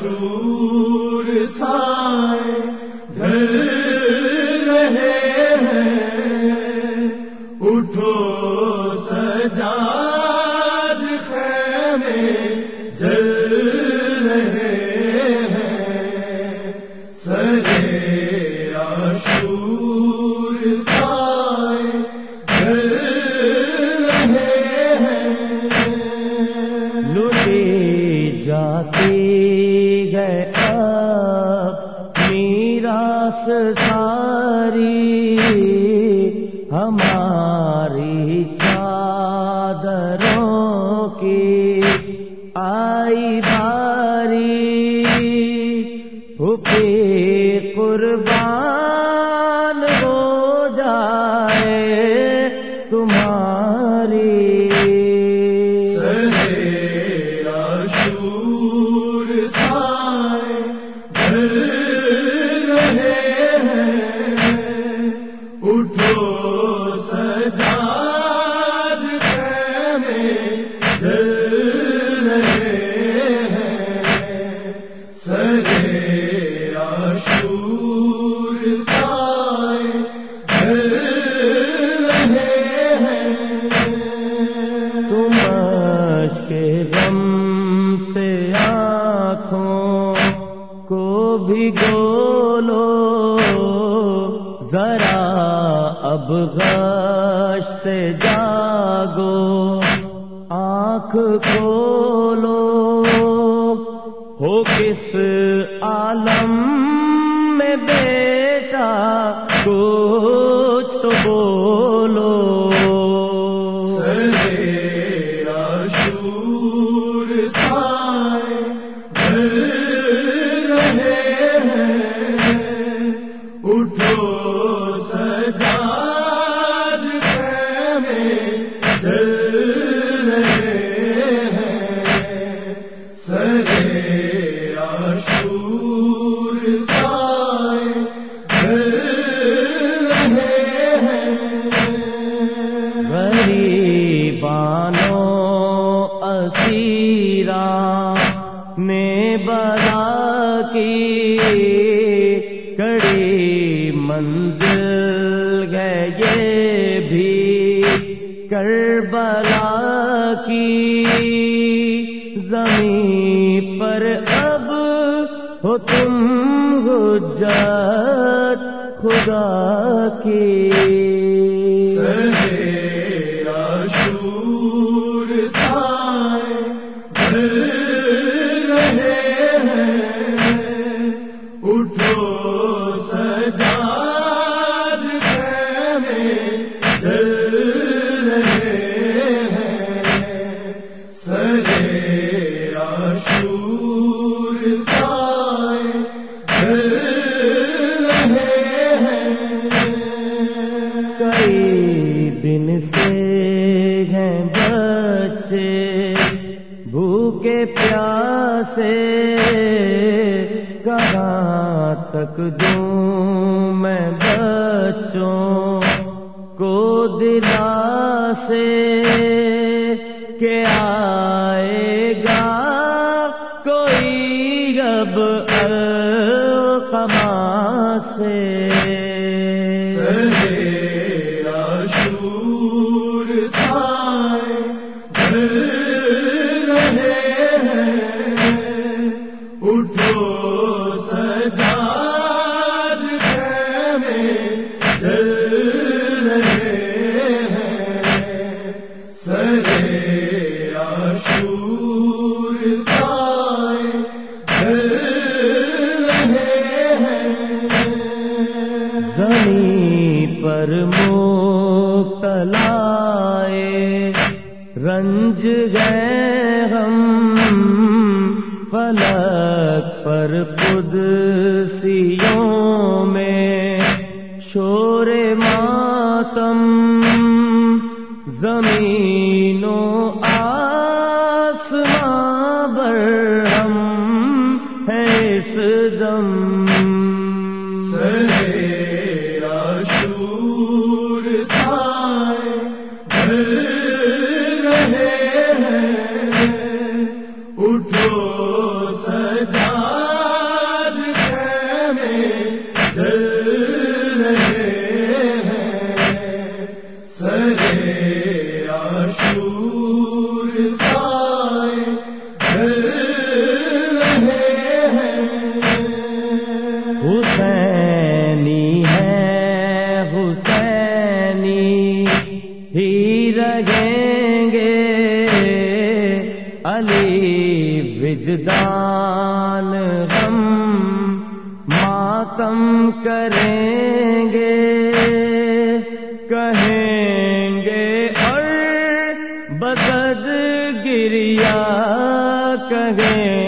شور سائے گھر رہے ہیں۔ اٹھو سجاد خیمے ساری ہماری چادروں کی آئی گولو ذرا اب غش سے جاگو آنکھ کھولو ہو کس عالم میں بیٹا کو نے بلا کی کڑی منزل کربلا کی زمین پر اب ہو تم حجت خدا کی۔ کہاں تک دوں میں بچوں کو دلا سے کہ آئے گا کوئی اب کما سے۔ زمین پر مبتلا رنج گئے ہم، فلک پر قدسیوں میں۔ شور ماتم زمین و آسماں برہم ہے اس دم۔ گردان غم ماتم کریں گے کہیں گے اور بسد گریا کہیں